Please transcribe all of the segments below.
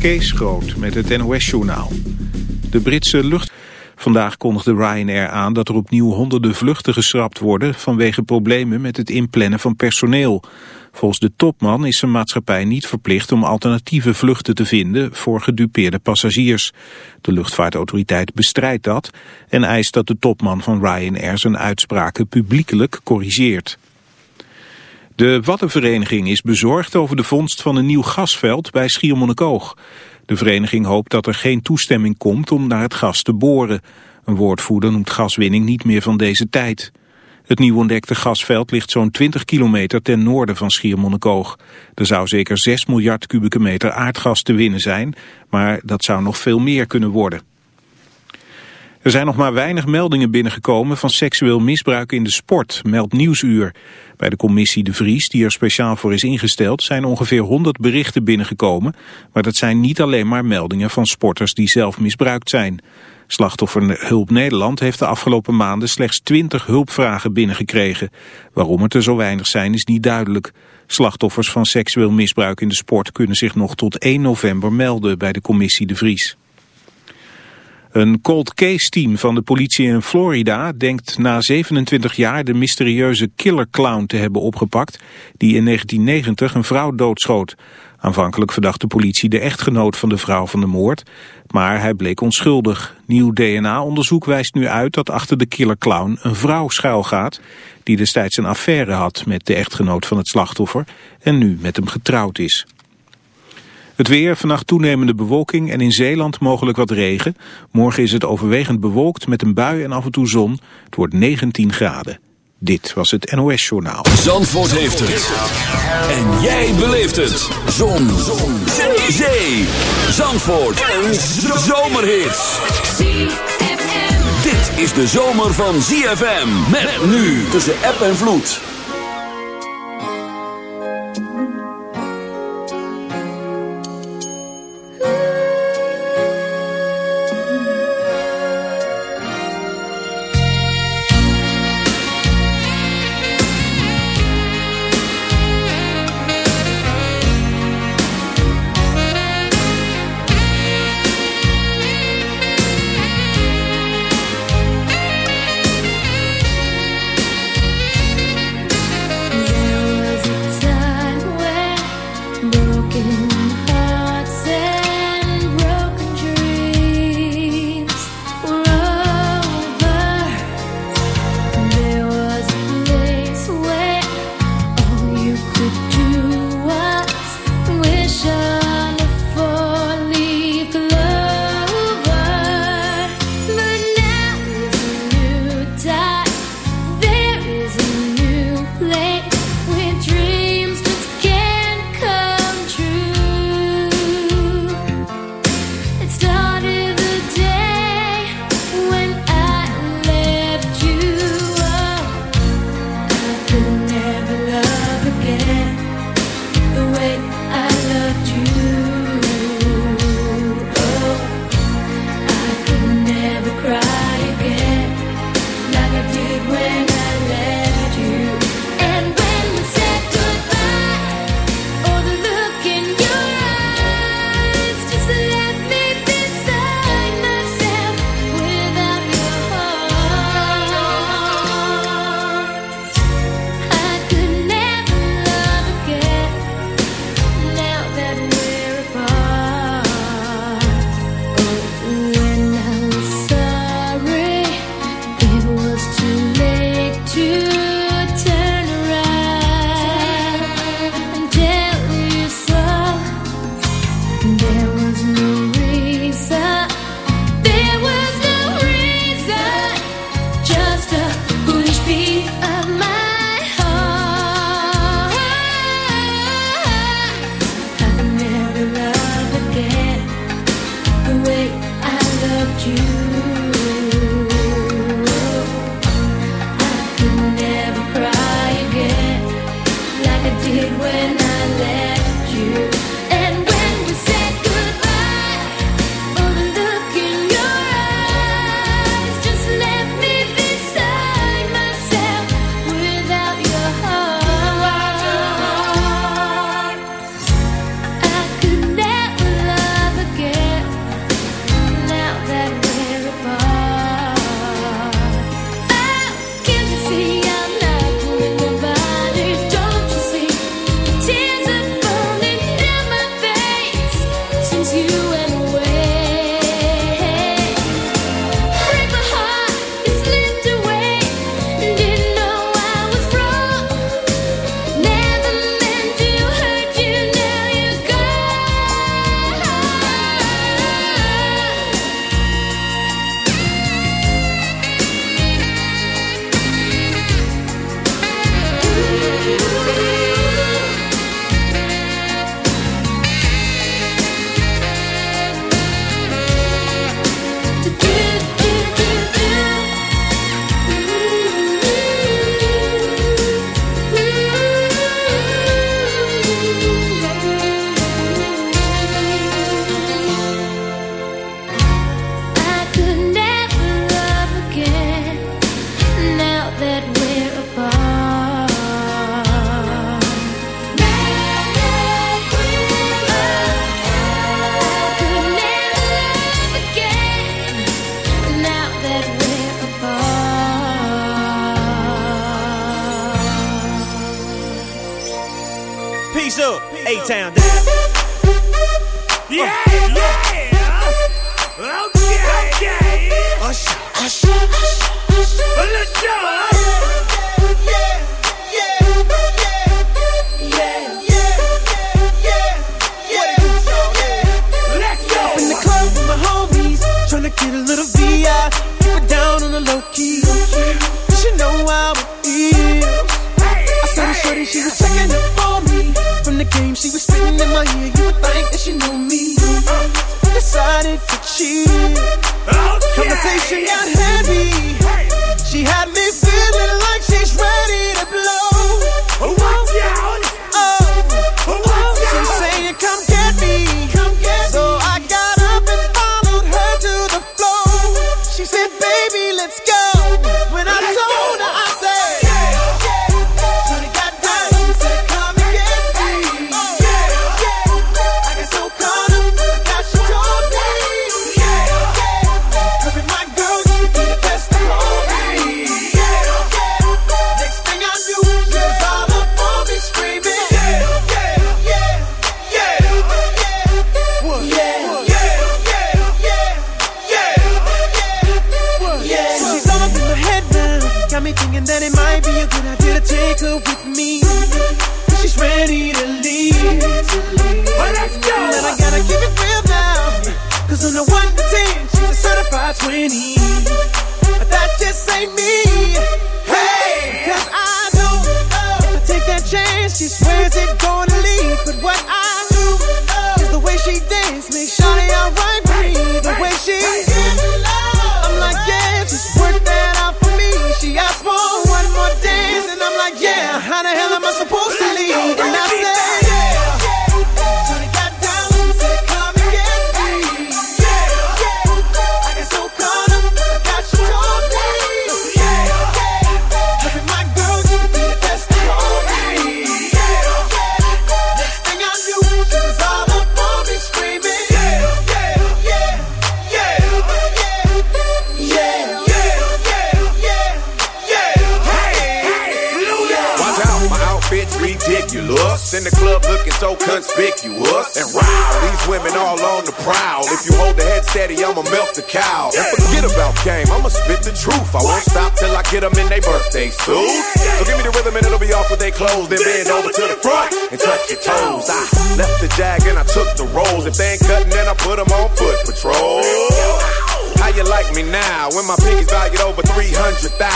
Kees Groot met het NOS-journaal. De Britse lucht... Vandaag kondigde Ryanair aan dat er opnieuw honderden vluchten geschrapt worden... vanwege problemen met het inplannen van personeel. Volgens de topman is zijn maatschappij niet verplicht om alternatieve vluchten te vinden... voor gedupeerde passagiers. De luchtvaartautoriteit bestrijdt dat... en eist dat de topman van Ryanair zijn uitspraken publiekelijk corrigeert. De Wattenvereniging is bezorgd over de vondst van een nieuw gasveld bij Schiermonnikoog. De vereniging hoopt dat er geen toestemming komt om naar het gas te boren. Een woordvoerder noemt gaswinning niet meer van deze tijd. Het nieuw ontdekte gasveld ligt zo'n 20 kilometer ten noorden van Schiermonnikoog. Er zou zeker 6 miljard kubieke meter aardgas te winnen zijn, maar dat zou nog veel meer kunnen worden. Er zijn nog maar weinig meldingen binnengekomen van seksueel misbruik in de sport, meldt Nieuwsuur. Bij de commissie De Vries, die er speciaal voor is ingesteld, zijn ongeveer 100 berichten binnengekomen. Maar dat zijn niet alleen maar meldingen van sporters die zelf misbruikt zijn. Slachtoffer Hulp Nederland heeft de afgelopen maanden slechts 20 hulpvragen binnengekregen. Waarom het er zo weinig zijn is niet duidelijk. Slachtoffers van seksueel misbruik in de sport kunnen zich nog tot 1 november melden bij de commissie De Vries. Een cold case team van de politie in Florida denkt na 27 jaar de mysterieuze killer clown te hebben opgepakt die in 1990 een vrouw doodschoot. Aanvankelijk verdacht de politie de echtgenoot van de vrouw van de moord, maar hij bleek onschuldig. Nieuw DNA-onderzoek wijst nu uit dat achter de killer clown een vrouw schuilgaat die destijds een affaire had met de echtgenoot van het slachtoffer en nu met hem getrouwd is. Het weer, vannacht toenemende bewolking en in Zeeland mogelijk wat regen. Morgen is het overwegend bewolkt met een bui en af en toe zon. Het wordt 19 graden. Dit was het NOS Journaal. Zandvoort heeft het. En jij beleeft het. Zon. zon. Zee. Zee. Zandvoort. Een zomerhit. Dit is de zomer van ZFM. Met nu tussen app en vloed.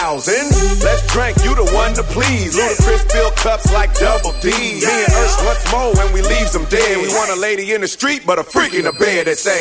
thousand. Let's drink, you the one to please. Ludacris fill cups like double D. Me and Ursh, what's more when we leave them dead? We want a lady in the street, but a freak in the bed that say.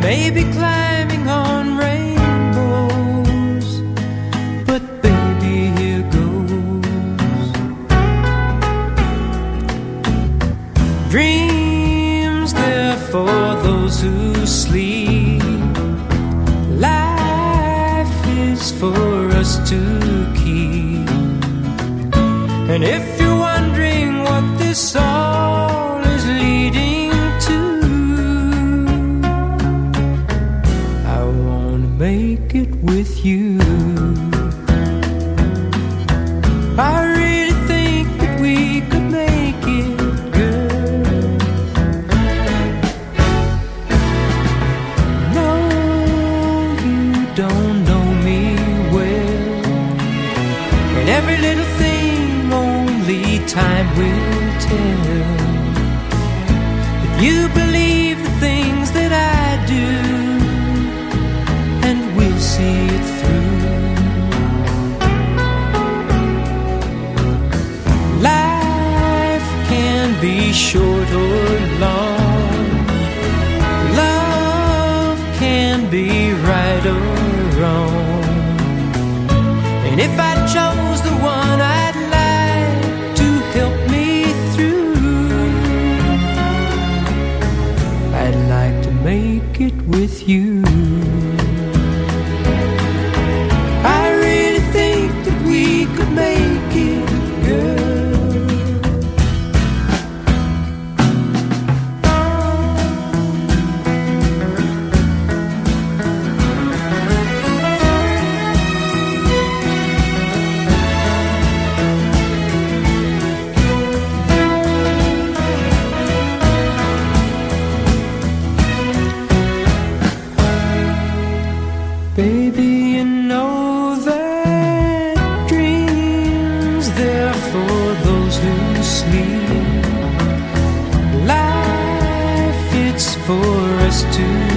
maybe climbing on rainbows. But baby, here goes. Dreams are for those who sleep. Life is for us to keep. And if you with you. to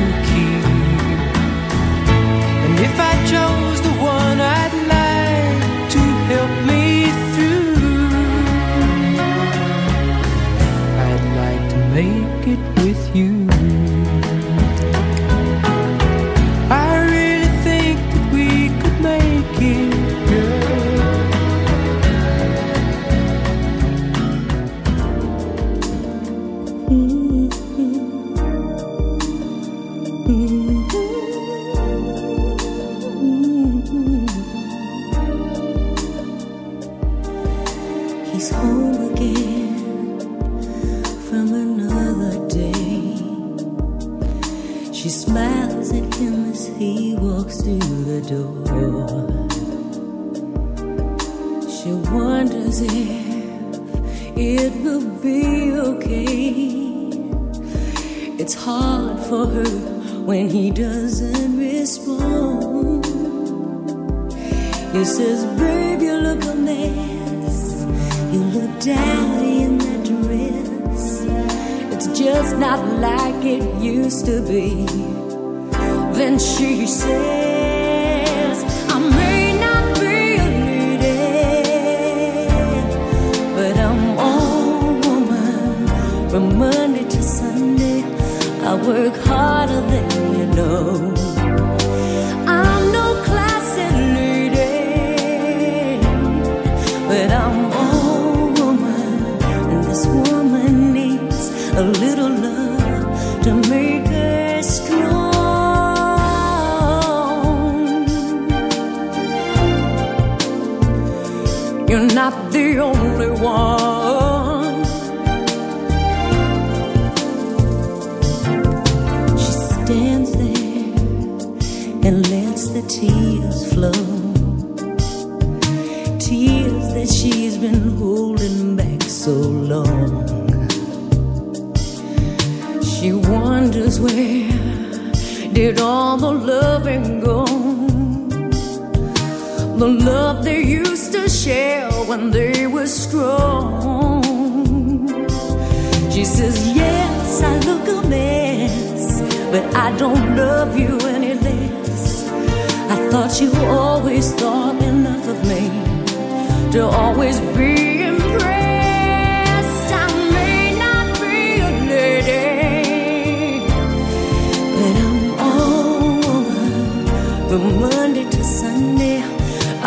little love to make us strong. You're not the only one. She stands there and lets the tears flow tears that she's been holding back so long. wonders where did all the loving go? The love they used to share when they were strong. She says, Yes, I look a mess, but I don't love you any less. I thought you always thought enough of me to always be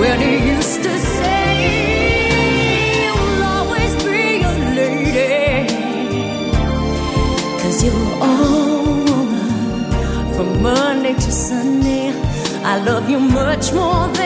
when he used to say, You'll always be a lady. Cause you're all woman from Monday to Sunday. I love you much more than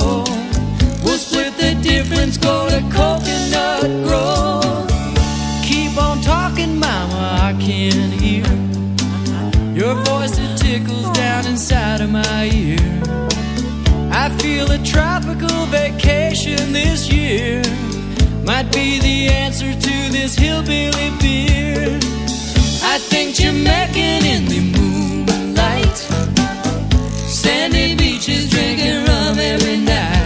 Split the difference, go to Coconut Grove. Keep on talking, mama, I can hear your voice that tickles down inside of my ear. I feel a tropical vacation this year might be the answer to this hillbilly beer. I think Jamaican in the moonlight. Sandy beaches drinking rum every night.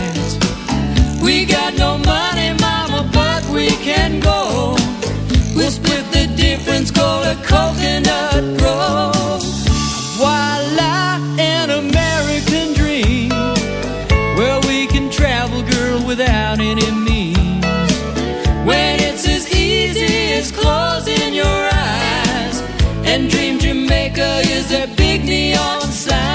We'll split the difference, go to Coconut Grove. Voila, an American dream. Where we can travel, girl, without any means. When it's as easy as closing your eyes and dream Jamaica is their big neon sign.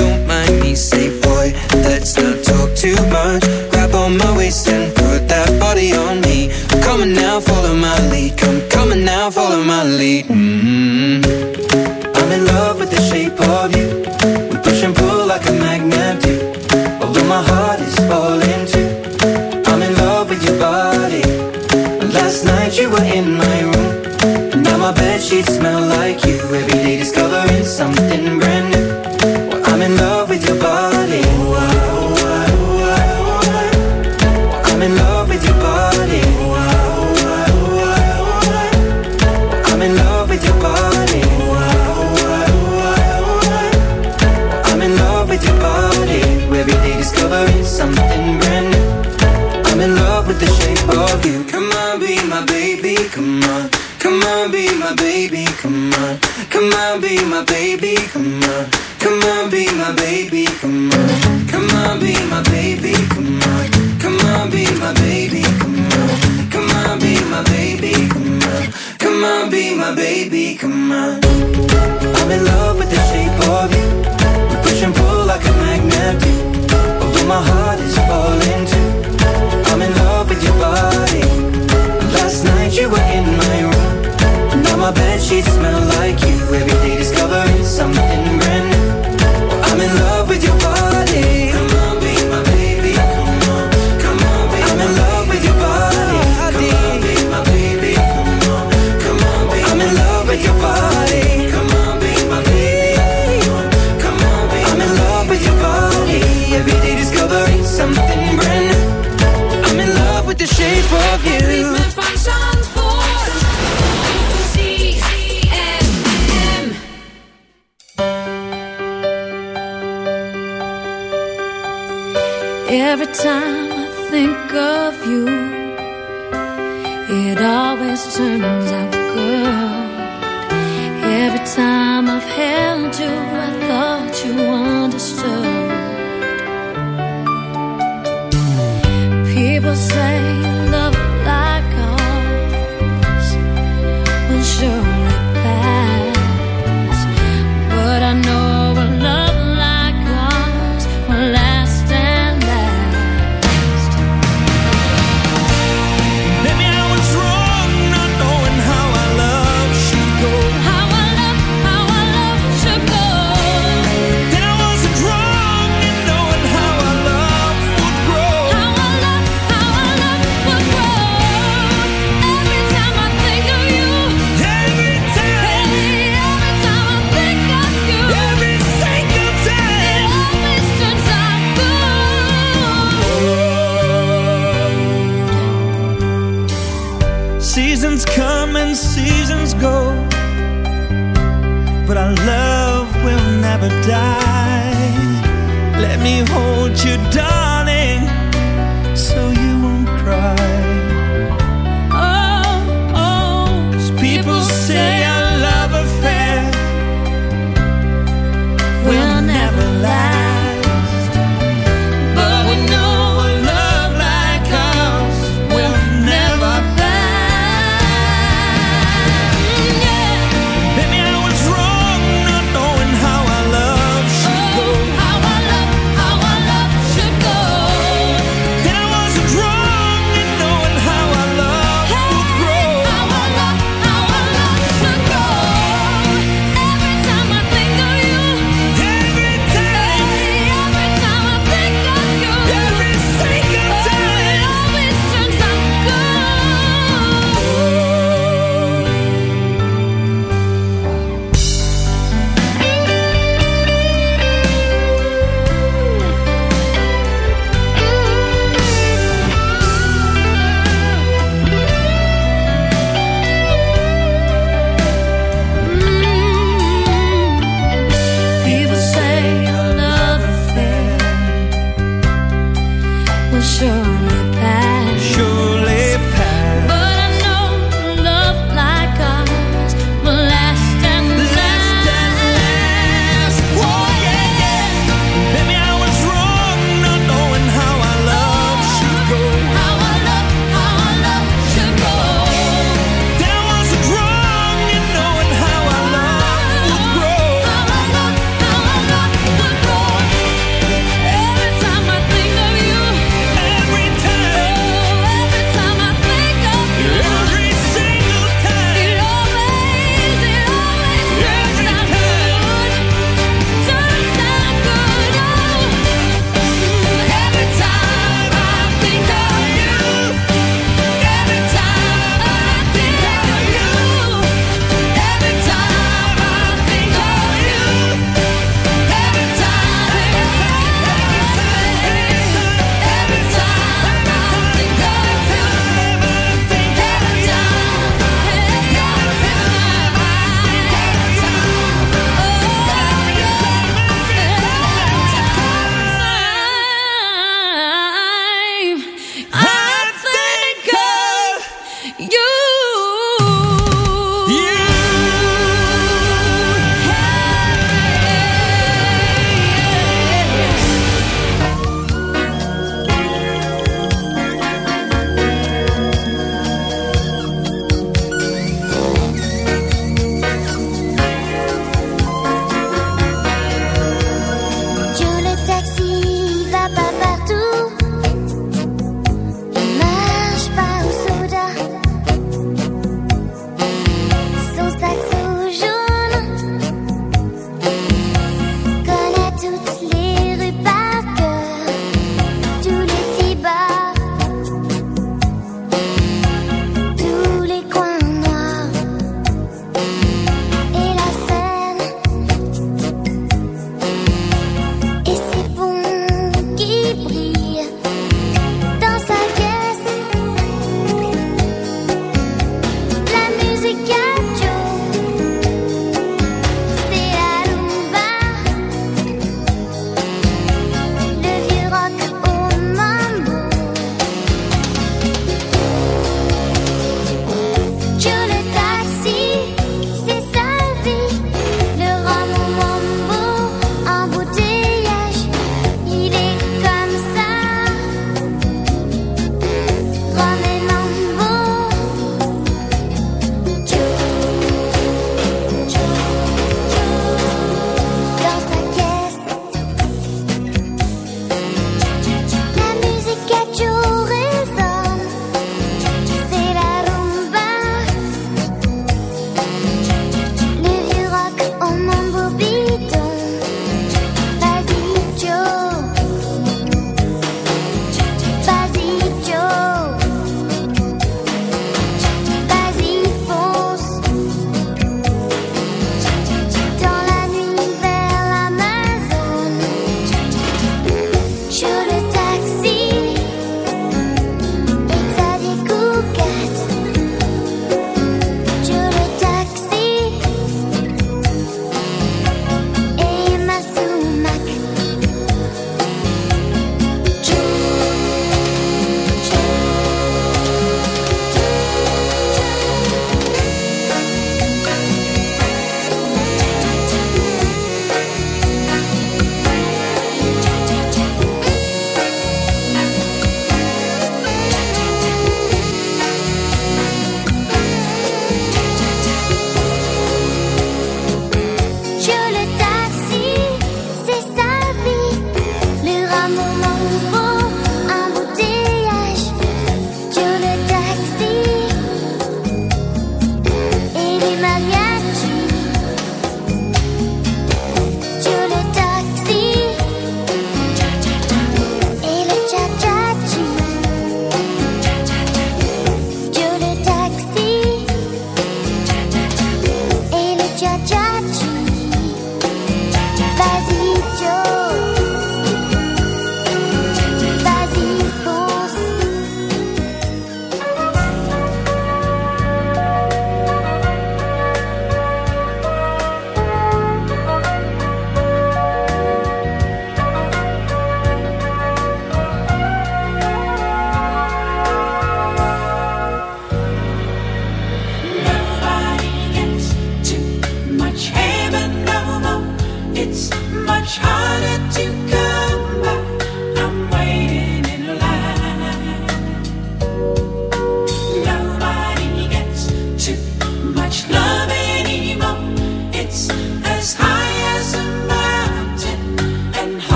sheets smell like you. Every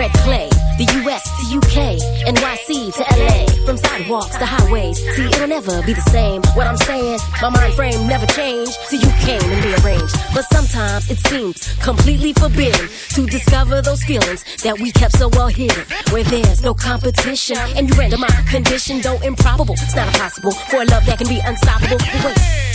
The US to UK, NYC to LA, from sidewalks to highways. See, it'll never be the same. What I'm saying, my mind frame never changed till you came and rearranged. But sometimes it seems completely forbidden to discover those feelings that we kept so well hidden. Where there's no competition, and you render my condition, though improbable. It's not impossible for a love that can be unstoppable. Wait,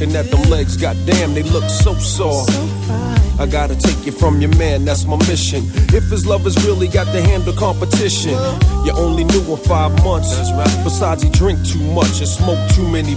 Looking at them legs. Goddamn, they look so sore. I gotta take you from your man, that's my mission. If his love has really got to handle competition, you only knew him five months. Besides, he drink too much and smoke too many.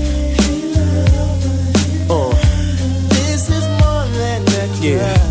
Yeah.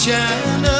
China.